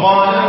قربان